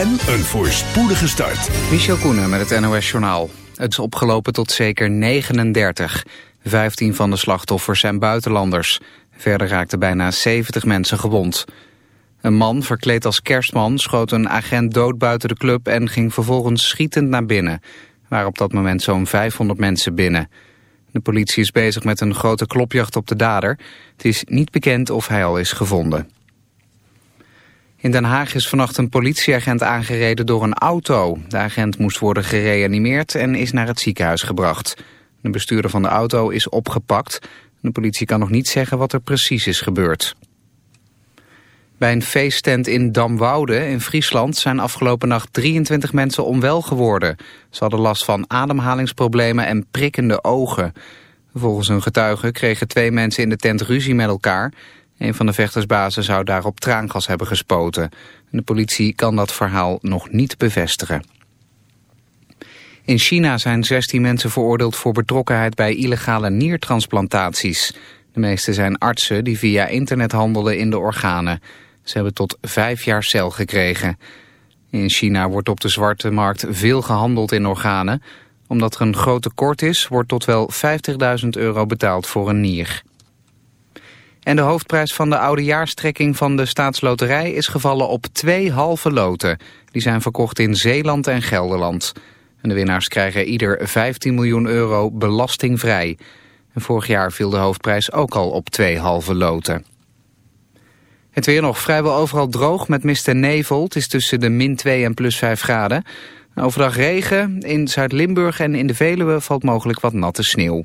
en een voorspoedige start. Michel Koenen met het NOS-journaal. Het is opgelopen tot zeker 39. 15 van de slachtoffers zijn buitenlanders. Verder raakten bijna 70 mensen gewond. Een man, verkleed als kerstman, schoot een agent dood buiten de club... en ging vervolgens schietend naar binnen. Waren op dat moment zo'n 500 mensen binnen. De politie is bezig met een grote klopjacht op de dader. Het is niet bekend of hij al is gevonden. In Den Haag is vannacht een politieagent aangereden door een auto. De agent moest worden gereanimeerd en is naar het ziekenhuis gebracht. De bestuurder van de auto is opgepakt. De politie kan nog niet zeggen wat er precies is gebeurd. Bij een feesttent in Damwoude in Friesland zijn afgelopen nacht 23 mensen onwel geworden. Ze hadden last van ademhalingsproblemen en prikkende ogen. Volgens een getuige kregen twee mensen in de tent ruzie met elkaar. Een van de vechtersbazen zou daarop traangas hebben gespoten. De politie kan dat verhaal nog niet bevestigen. In China zijn 16 mensen veroordeeld voor betrokkenheid bij illegale niertransplantaties. De meeste zijn artsen die via internet handelen in de organen. Ze hebben tot vijf jaar cel gekregen. In China wordt op de zwarte markt veel gehandeld in organen. Omdat er een groot tekort is, wordt tot wel 50.000 euro betaald voor een nier. En de hoofdprijs van de oudejaarstrekking van de staatsloterij is gevallen op twee halve loten. Die zijn verkocht in Zeeland en Gelderland. En de winnaars krijgen ieder 15 miljoen euro belastingvrij. En vorig jaar viel de hoofdprijs ook al op twee halve loten. Het weer nog vrijwel overal droog met mist en nevel. Het is tussen de min 2 en plus 5 graden. Overdag regen. In Zuid-Limburg en in de Veluwe valt mogelijk wat natte sneeuw.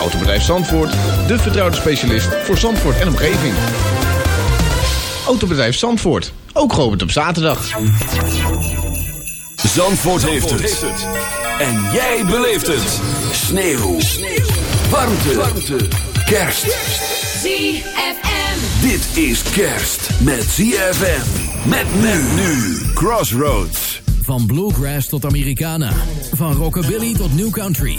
Autobedrijf Zandvoort, de vertrouwde specialist voor Zandvoort en omgeving. Autobedrijf Zandvoort, ook geopend op zaterdag. Zandvoort, heeft, het. En jij beleeft het. Sneeuw. Sneeuw. Warmte. Warmte. Kerst. ZFM. Dit is kerst met ZFM. Met men nu. Crossroads. Van bluegrass tot Americana. Van rockabilly tot new country.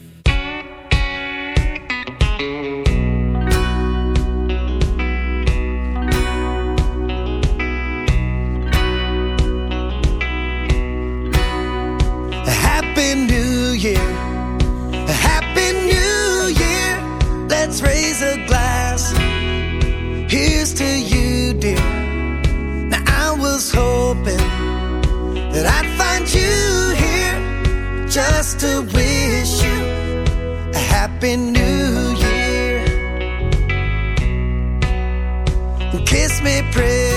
Hoping that I'd find you here just to wish you a happy new year. Kiss me pretty.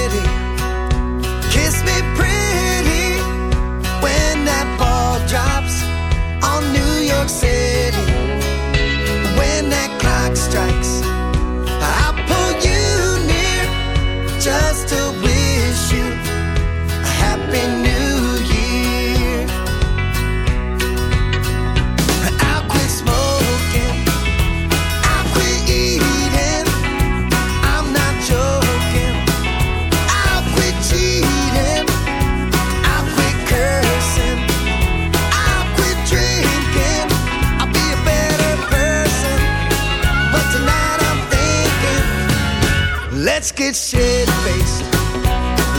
Get shit faced.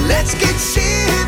Let's get shit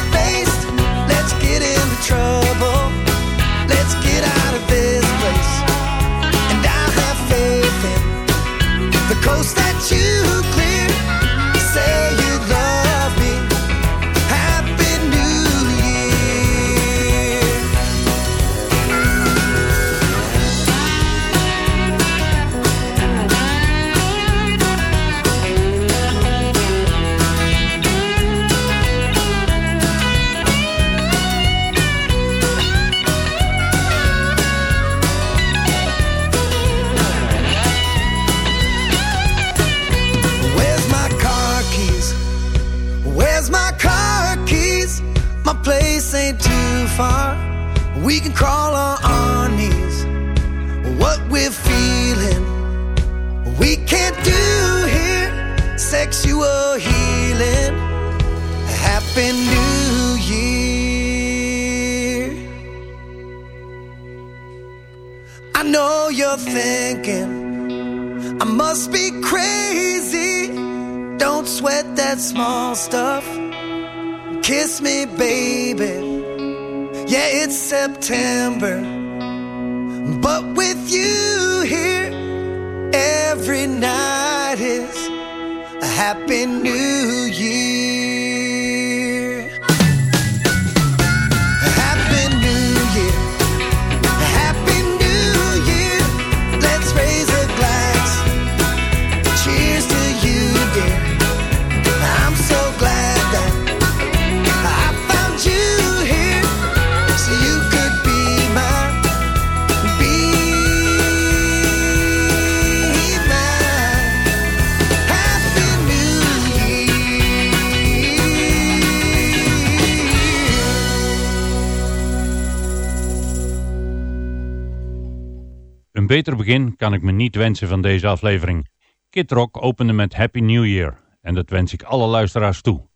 Een beter begin kan ik me niet wensen van deze aflevering. Kid Rock opende met Happy New Year en dat wens ik alle luisteraars toe.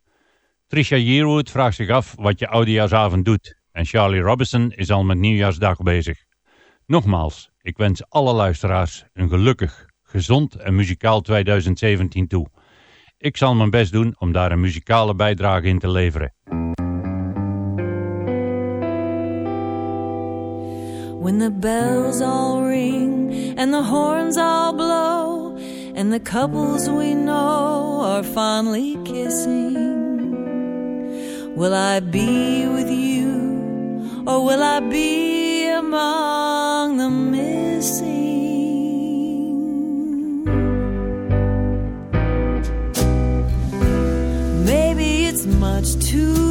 Trisha Yearwood vraagt zich af wat je oudejaarsavond doet en Charlie Robinson is al met nieuwjaarsdag bezig. Nogmaals, ik wens alle luisteraars een gelukkig, gezond en muzikaal 2017 toe. Ik zal mijn best doen om daar een muzikale bijdrage in te leveren. When the bells all ring and the horns all blow and the couples we know are fondly kissing, will I be with you or will I be among the missing? Maybe it's much too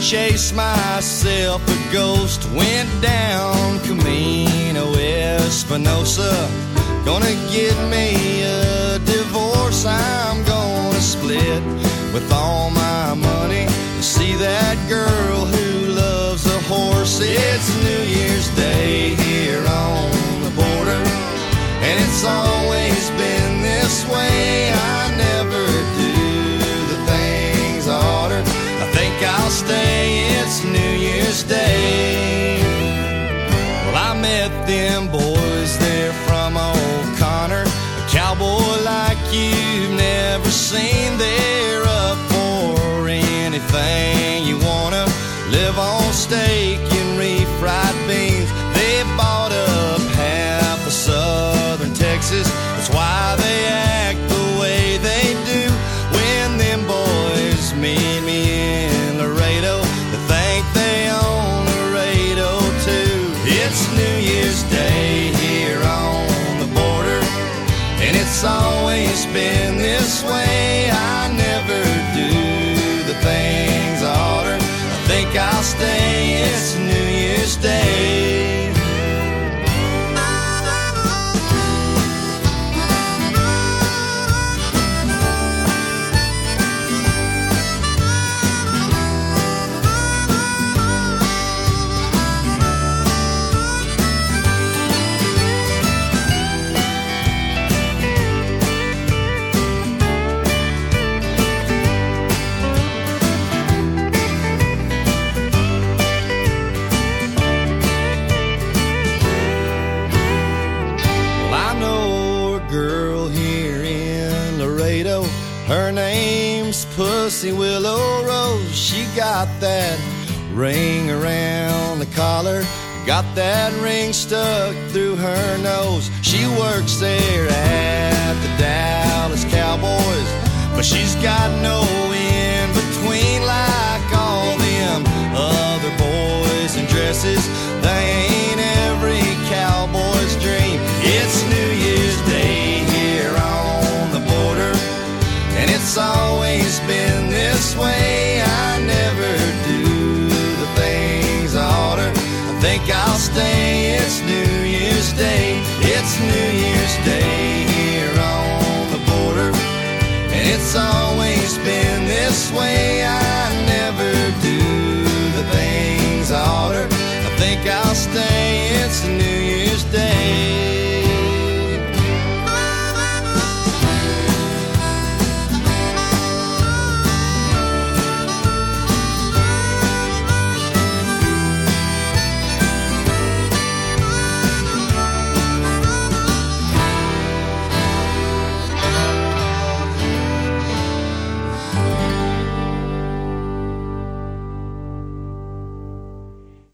chase myself a ghost. Went down Camino Espinosa. Gonna get me a divorce. I'm gonna split with all my money. To see that girl who loves a horse. It's New Year's Day here on the border. And it's always been this way. I I'll. It's New Year's Day. Well, I met them boys there from O'Connor. A cowboy like you've never seen. They're this way. I never do the things I order. I think I'll stay. It's New Year's Day. Ring around the collar. Got that ring stuck through her nose. She works there at the Dallas Cowboys. But she's got no in between like all them other boys in dresses. They ain't every cowboy's dream. It's New Year's Day here on the border. And it's always been this way. I'll stay. It's New Year's Day. It's New Year's Day here on the border. And it's always been this way. I never do the things I order. I think I'll stay. It's New Year's Day.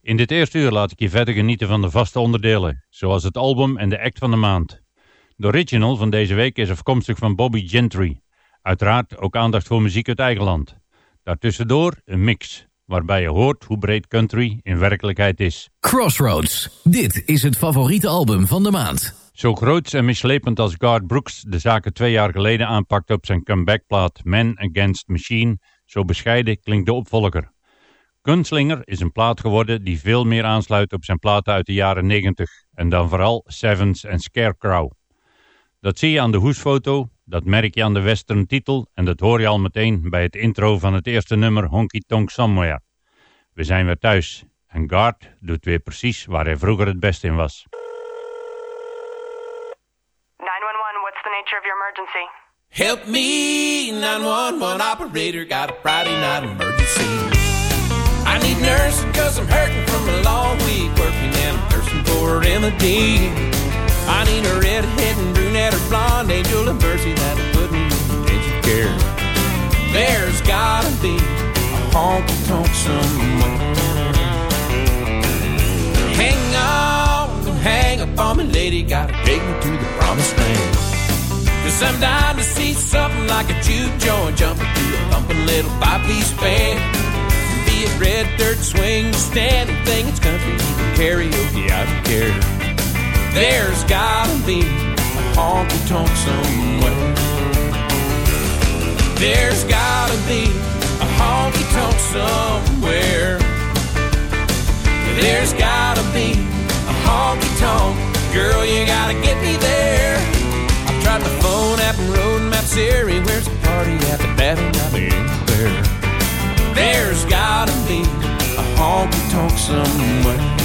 In dit eerste uur laat ik je verder genieten van de vaste onderdelen, zoals het album en de act van de maand. De original van deze week is afkomstig van Bobby Gentry. Uiteraard ook aandacht voor muziek uit eigen land. Daartussendoor een mix, waarbij je hoort hoe breed country in werkelijkheid is. Crossroads. Dit is het favoriete album van de maand. Zo groots en mislepend als Garth Brooks de zaken twee jaar geleden aanpakte op zijn comebackplaat Man Against Machine, zo bescheiden klinkt de opvolger. Gunslinger is een plaat geworden die veel meer aansluit op zijn platen uit de jaren 90 en dan vooral Sevens en Scarecrow. Dat zie je aan de hoesfoto, dat merk je aan de western titel en dat hoor je al meteen bij het intro van het eerste nummer Honky Tonk Somewhere. We zijn weer thuis en Garth doet weer precies waar hij vroeger het best in was. 911, what's the nature of your emergency? Help me, 911 operator, got a Friday night emergency. I need nursing cause I'm hurting from a long week working and I'm nursing for a remedy. I need a redhead and brunette or blonde angel of mercy that'll put me in intensive care. There's gotta be a honky tonk somewhere. Hang on and hang up on me, lady. Gotta take me to the promised land. Cause I'm dying to see something like a juke joint jumping through a thumping little five piece band. It red dirt swing, standing thing, it's country, even karaoke, I don't care. There's gotta be a honky tonk somewhere. There's gotta be a honky tonk somewhere. There's gotta be a honky tonk. Girl, you gotta get me there. I've tried my phone app and road map Siri. Where's the party at? Got me anywhere. There's gotta be a honky tonk somewhere.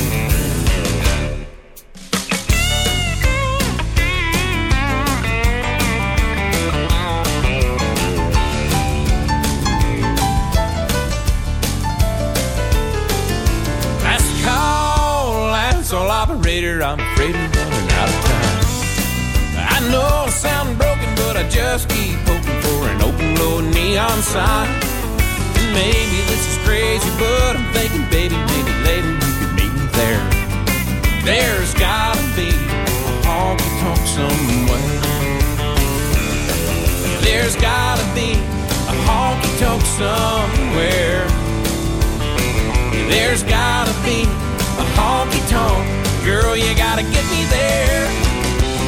I'm afraid I'm running out of time. I know I sound broken, but I just keep hoping for an open road neon sign. Maybe this is crazy, but I'm thinking, baby, maybe later you could meet me there. There's gotta be a honky tonk somewhere. There's gotta be a honky tonk somewhere. There's gotta be a honky tonk. Girl, you gotta get me there.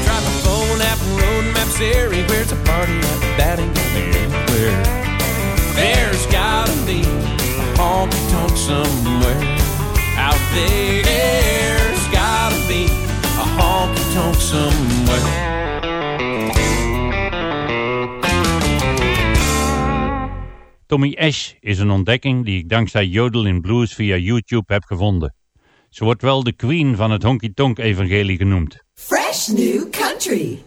Try my phone app road map Siri. Where's the party at? That ain't got me anywhere. There's gotta be a honky tonk somewhere out there. There's gotta be a honky tonk somewhere. Tommy Ash is een ontdekking die ik dankzij Jodel in Blues via YouTube heb gevonden. Ze wordt wel de queen van het honky-tonk evangelie genoemd. Fresh new country.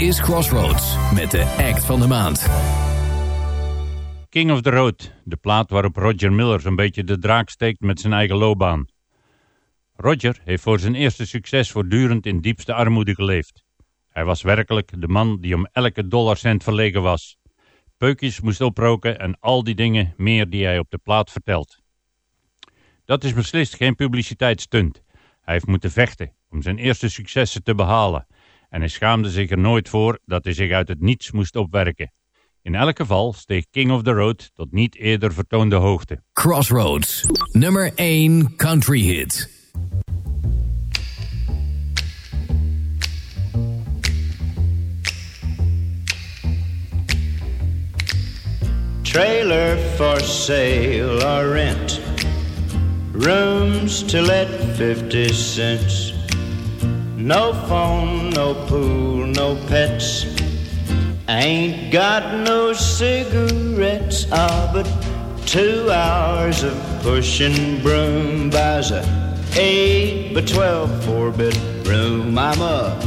Is Crossroads met de act van de maand. King of the Road, de plaat waarop Roger Miller zo'n beetje de draak steekt met zijn eigen loopbaan. Roger heeft voor zijn eerste succes voortdurend in diepste armoede geleefd. Hij was werkelijk de man die om elke dollarcent verlegen was. Peukjes moest oproken en al die dingen meer die hij op de plaat vertelt. Dat is beslist geen publiciteitsstunt. Hij heeft moeten vechten om zijn eerste successen te behalen en hij schaamde zich er nooit voor dat hij zich uit het niets moest opwerken. In elk geval steeg King of the Road tot niet eerder vertoonde hoogte. Crossroads, nummer 1 country hit. Trailer for sale or rent. Rooms to let 50 cents. No phone, no pool, no pets. Ain't got no cigarettes. Ah, but two hours of pushing broom buys a eight by twelve four bedroom. I'm a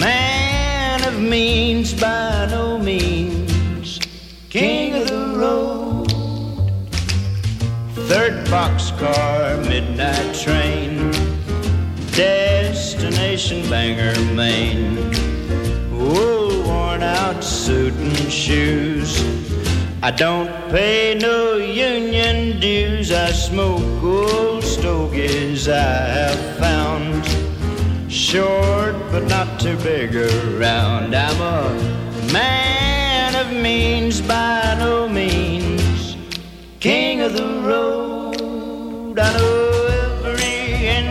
man of means by no means, king of the road. Third boxcar, midnight train, destination Bangor, Maine. Wool worn out suit and shoes. I don't pay no union dues. I smoke old stogies I have found. Short but not too big around. I'm a man of means by no means. King of the road. I know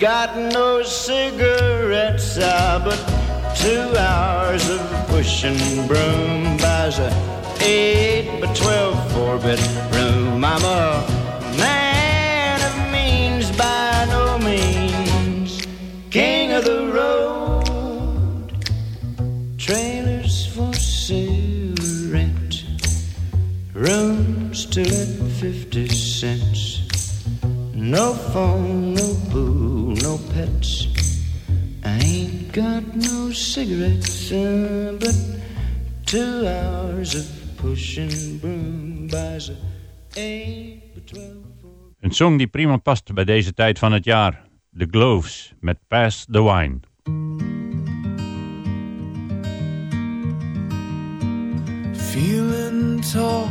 got no cigarettes, ah, but two hours of pushing broom buys a eight by twelve four bedroom. I'm a man of means by no means, king of the road. Trailers for sale, rent, rooms to let fifty cents. No phone, no no pets. I ain't got no cigarettes, uh, but two hours of pushing broom buys a eight by twelve. Een song die prima past bij deze tijd van het jaar. The Gloves met Pass the Wine. Feeling tall,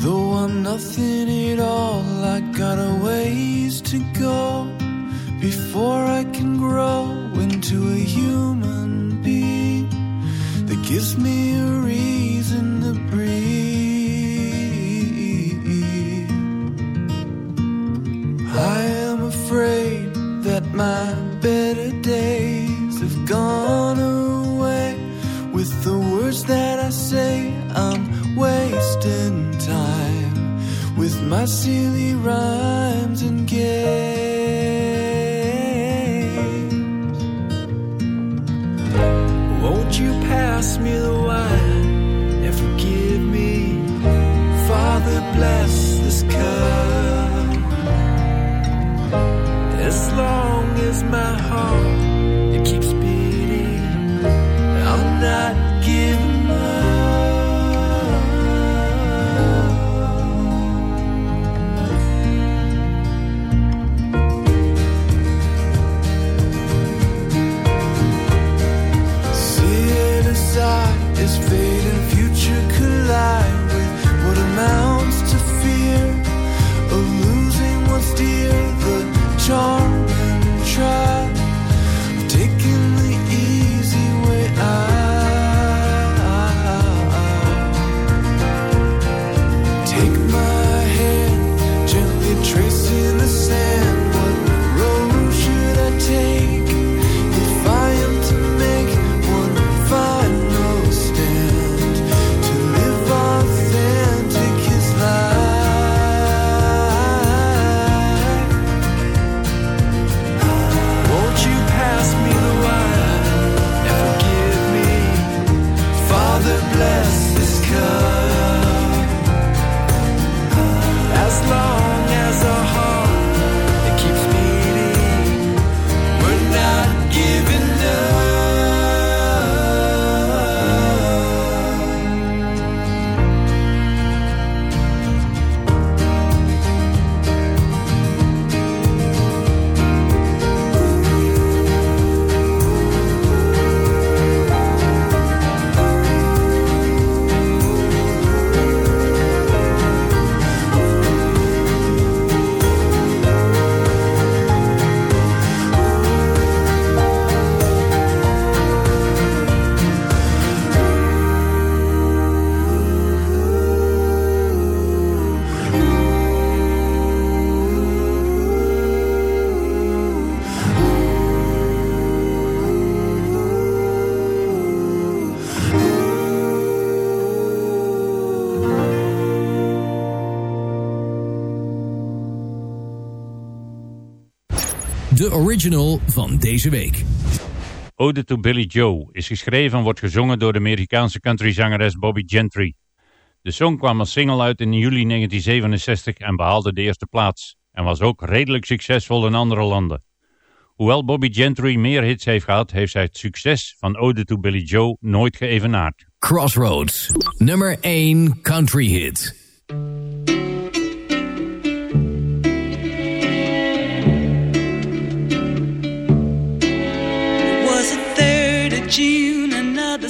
though I'm nothing at all. I got a ways to go before I can grow into a human being that gives me a reason to breathe. I am afraid that my better days have gone away with the words that I say. I'm wasting time with my silly rhymes and games. Pass me the de original van deze week. Ode to Billy Joe is geschreven en wordt gezongen door de Amerikaanse countryzangeres Bobby Gentry. De song kwam als single uit in juli 1967 en behaalde de eerste plaats. En was ook redelijk succesvol in andere landen. Hoewel Bobby Gentry meer hits heeft gehad, heeft zij het succes van Ode to Billy Joe nooit geëvenaard. Crossroads, nummer 1 country hit.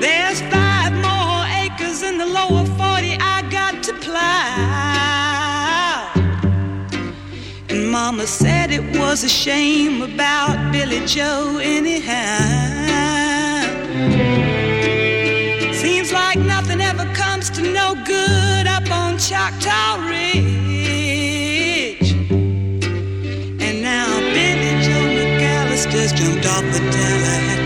There's five more acres in the lower 40 I got to plow. And Mama said it was a shame about Billie Joe, anyhow. Seems like nothing ever comes to no good up on Choctaw Ridge. And now Billie Joe McAllister's jumped off the Tallahatchie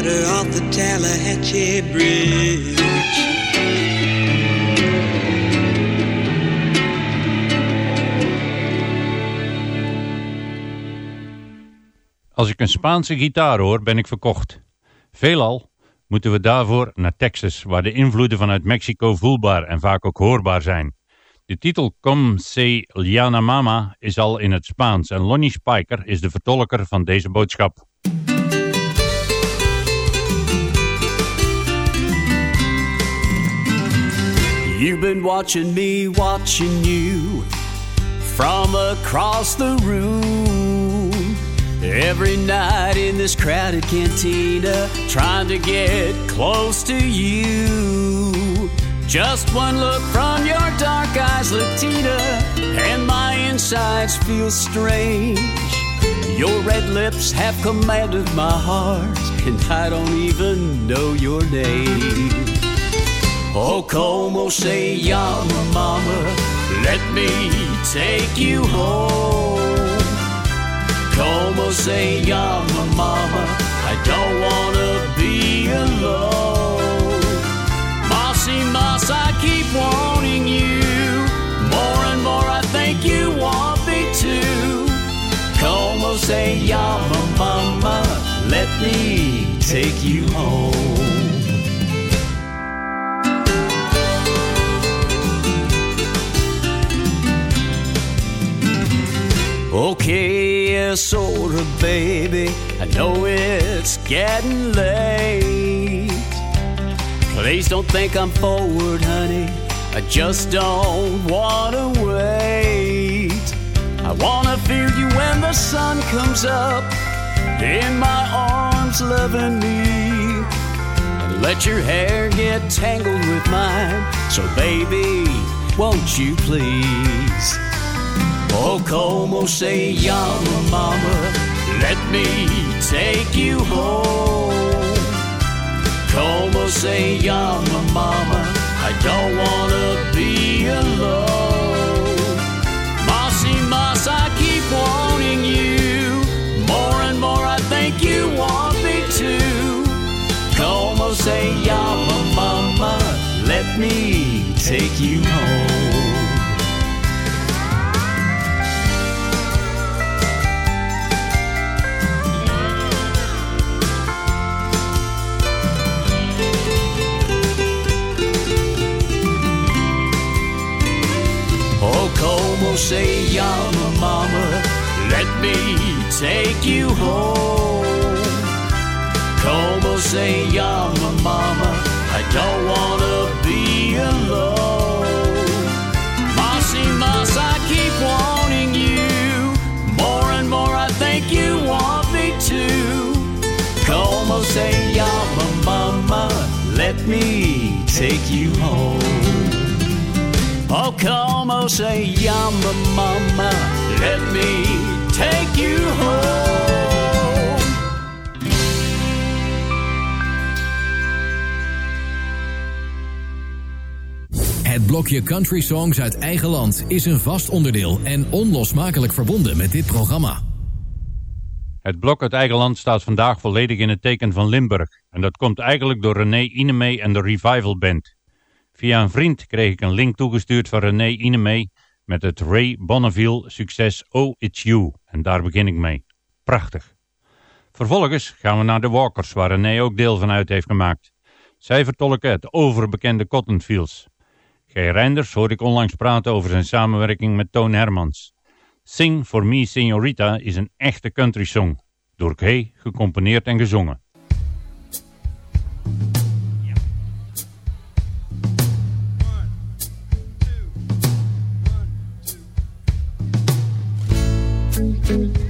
Water off the Tallahatchie Bridge. Als ik een Spaanse gitaar hoor, ben ik verkocht. Veelal moeten we daarvoor naar Texas, waar de invloeden vanuit Mexico voelbaar en vaak ook hoorbaar zijn. De titel Com se llama mama is al in het Spaans en Lonnie Spiker is de vertolker van deze boodschap. You've been watching me, watching you from across the room. Every night in this crowded cantina, trying to get close to you. Just one look from your dark eyes, Latina, and my insides feel strange. Your red lips have commanded my heart, and I don't even know your name. Oh, como se llama, mama? Let me take you home. Como se llama, mama? I don't wanna be alone. Mossy Moss, I keep wanting you. More and more, I think you want me to. Como se llama, mama? Let me take you home. Okay, sort of, baby. I know it's getting late. Please don't think I'm forward, honey. I just don't wanna wait. I wanna feel you when the sun comes up in my arms, loving me. And let your hair get tangled with mine. So, baby, won't you please? Oh, como se llama, mama? Let me take you home. Como se llama, mama? I don't wanna be alone. Mossy Moss, I keep wanting you. More and more, I think you want me to. Como se llama, mama? Let me take you home. Llama, mama? Let me take you home. Como se llama, mama? I don't wanna be alone. Mossy Moss, I keep wanting you. More and more, I think you want me to. Como se llama, mama? Let me take you home. Oh, como se llama, mama? Let me take you home. Het blokje Country Songs uit eigen land is een vast onderdeel en onlosmakelijk verbonden met dit programma. Het blok uit eigen land staat vandaag volledig in het teken van Limburg. En dat komt eigenlijk door René Inemee en de Revival Band. Via een vriend kreeg ik een link toegestuurd van René Inemee met het Ray Bonneville succes Oh It's You. En daar begin ik mee. Prachtig. Vervolgens gaan we naar de Walkers, waar René ook deel van uit heeft gemaakt. Zij vertolken het overbekende Cotton Fields. G. Reinders hoorde ik onlangs praten over zijn samenwerking met Toon Hermans. Sing for Me Señorita is een echte country song. Door G. gecomponeerd en gezongen. Oh,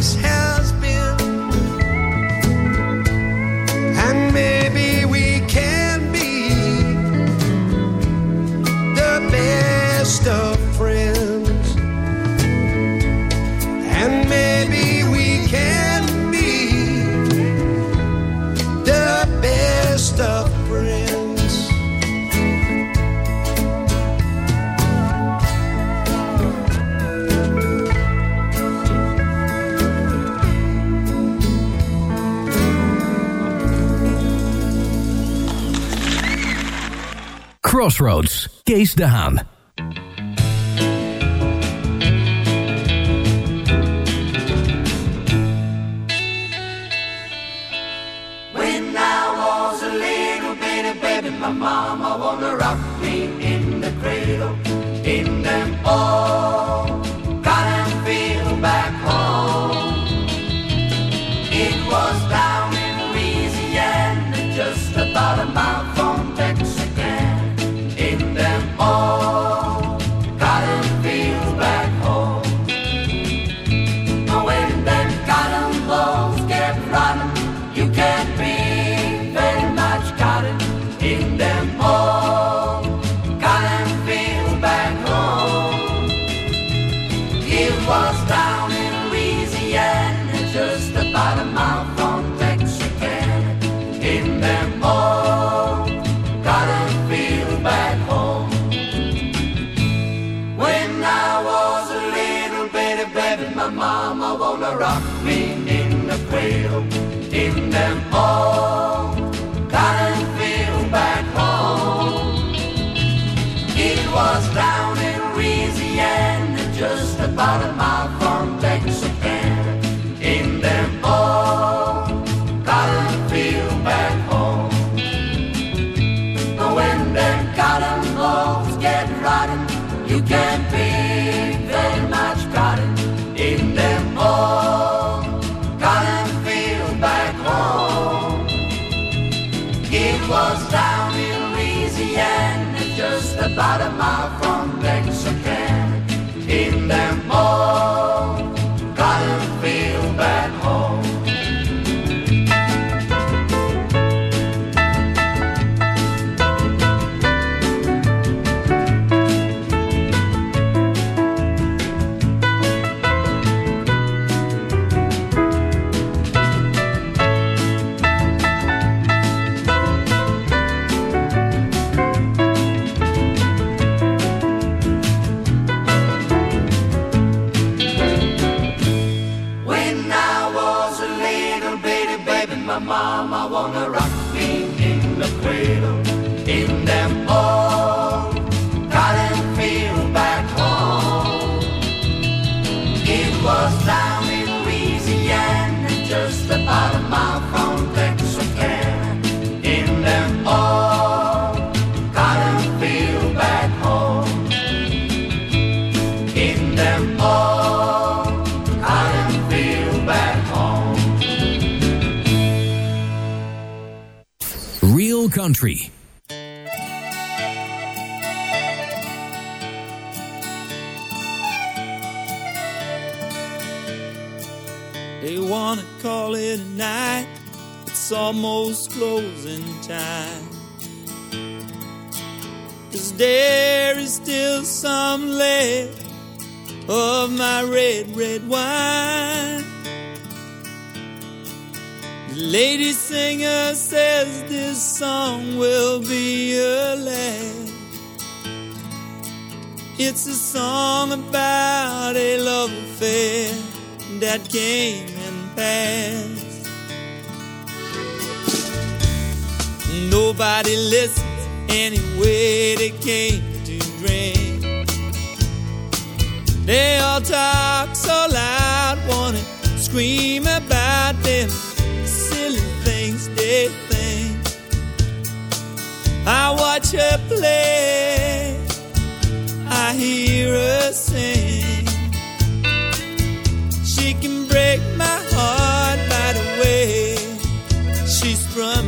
things Crossroads, Kees de. Just They wanna call it a night. It's almost closing time. Cause there is still some left of my red, red wine. The lady singer says this song will be a last. It's a song about a love affair that came and passed. Nobody listens anyway they came to drink. They all talk so loud, wanna scream about them silly things they think. I watch her play, I hear her sing she can break my heart right away. She's from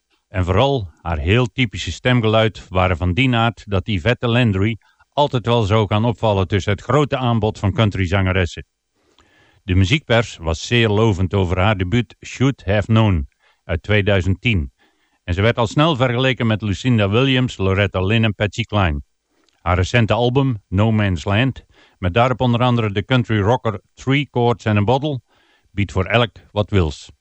En vooral haar heel typische stemgeluid waren van die aard dat vette Landry altijd wel zou gaan opvallen tussen het grote aanbod van countryzangeressen. De muziekpers was zeer lovend over haar debuut Should Have Known uit 2010 en ze werd al snel vergeleken met Lucinda Williams, Loretta Lynn en Patsy Cline. Haar recente album No Man's Land, met daarop onder andere de country rocker Three Chords and a Bottle, biedt voor elk wat wils.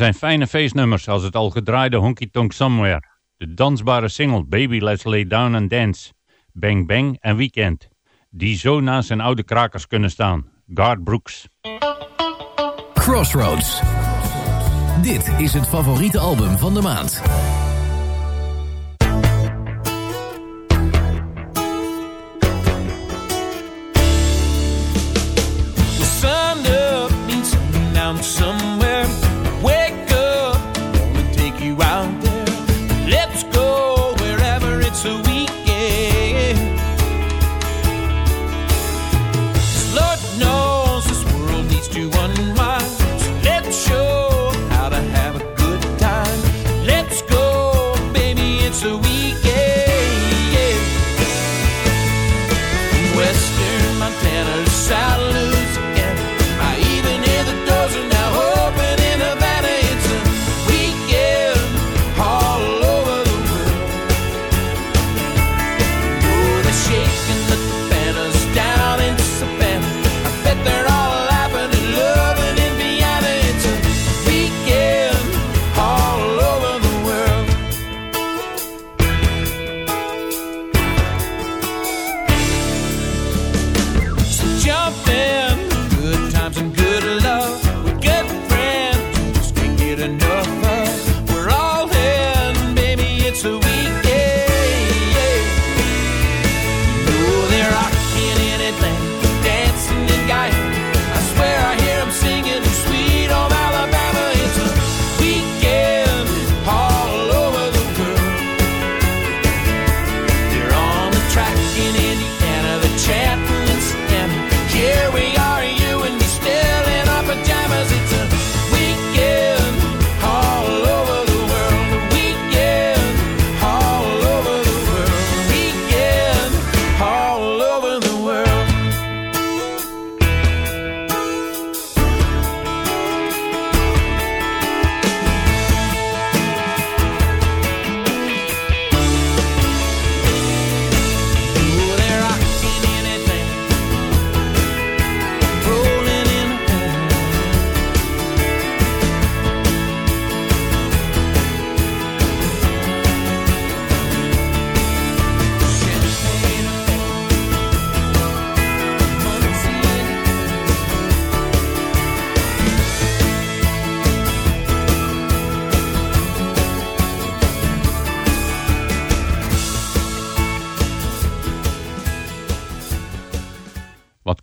zijn fijne feestnummers als het al gedraaide Honky Tonk Somewhere, de dansbare single Baby Let's Lay Down and Dance, Bang Bang en Weekend, die zo naast zijn oude krakers kunnen staan. Guard Brooks. Crossroads. Dit is het favoriete album van de maand. some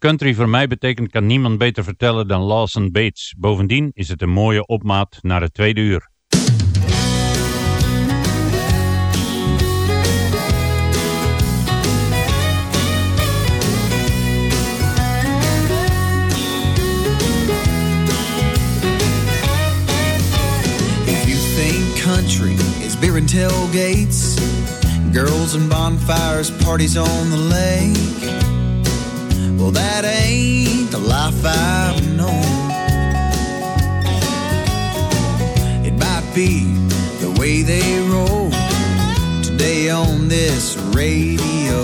country voor mij betekent kan niemand beter vertellen dan Lawson Bates. Bovendien is het een mooie opmaat naar het tweede uur. If you think country is beer and tailgates, girls and bonfires, parties on the lake, well, that ain't the life I've known. It might be the way they roll today on this radio,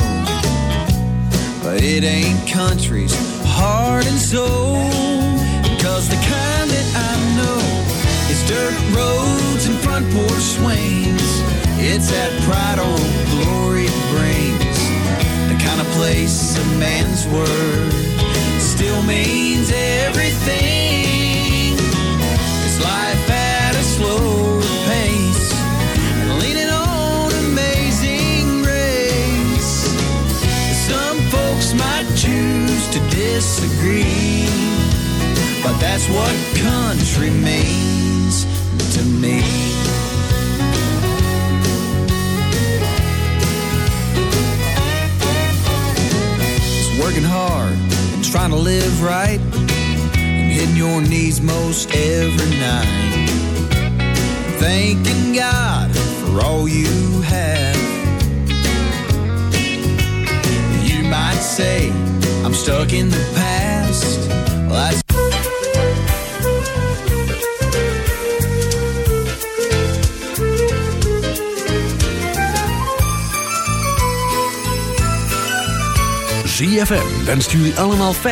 but it ain't country's heart and soul. Cause the kind that I know is dirt roads and front porch swings. It's that pride old glory brings. Kind place a man's word still means everything. It's life at a slower pace. Leaning on amazing grace. Some folks might choose to disagree. But that's what country means to me. Working hard and trying to live right and hitting your knees most every night. Thanking God for all you have. You might say, I'm stuck in the past. Well, that's ZFM wenst jullie allemaal fijn.